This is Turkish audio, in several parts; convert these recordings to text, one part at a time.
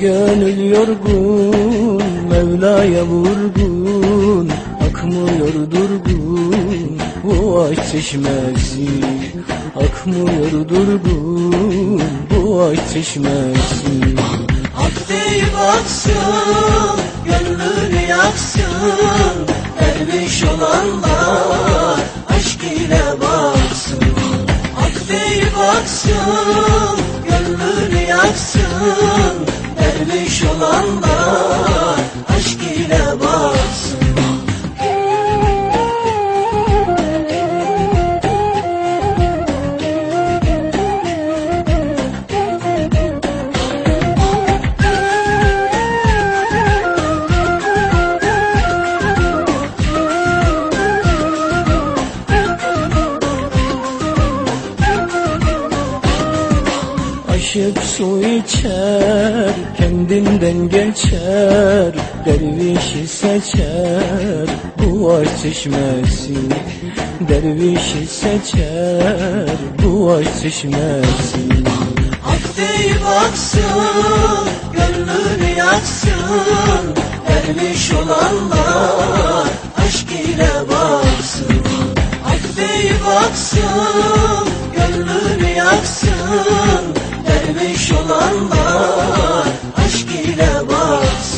gönül yorgun Mevla'ya vurgun Akmıyor durgun. Bu aşk çeşmesi Akmıyor durgun. Bu aşk çeşmesi. Hak deyip aksın, gönlünü yaksın Derviş olanlar aşk ile baksın. Hak deyip aksın, gönlünü yaksın Derviş olanlar Aşık su içer, kendinden geçer Dervişi seçer, bu aşk çeşmesi Dervişi seçer, bu aşk çeşmesi. Hak deyip aksın, gönlünü yaksın Derviş olanlar aşk ile baksın. Hak deyip aksın, gönlünü yaksın Derviş olanlar aşk ile baksın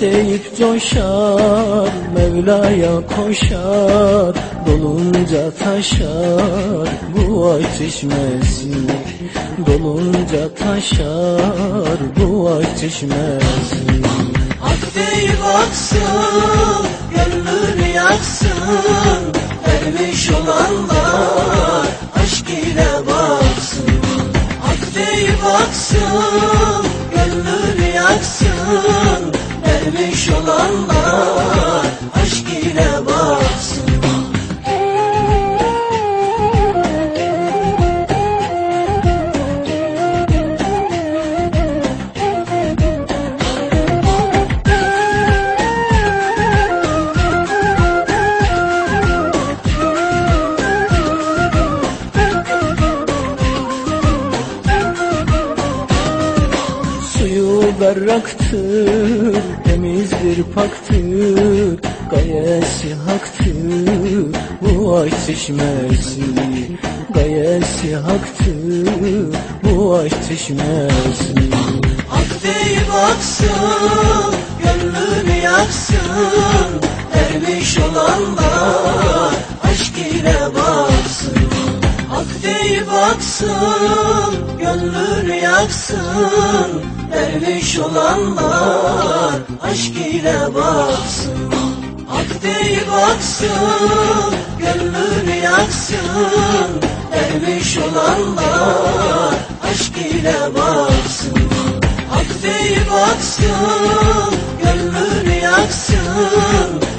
Hak deyip coşar, Mevla'ya koşar Dolunca taşar, bu aşk çeşmesi Dolunca taşar, bu aşk çeşmesi. Hak deyip aksın, gönlünü yaksın Derviş olanlar aşk ile baksın. Hak deyip aksın, gönlünü yaksın Derviş olanlar aşk ile berraktır, temizdir paktır Gayesi haktır, bu aşk çeşmesi Gayesi haktır, bu aşk çeşmesi Hak deyip aksın, Hak deyip aksın, gönlünü yaksın Derviş olanlar aşk ile baksın. Hak deyip aksın, gönlünü yaksın Derviş olanlar aşk ile baksın. Hak deyip aksın, gönlünü yaksın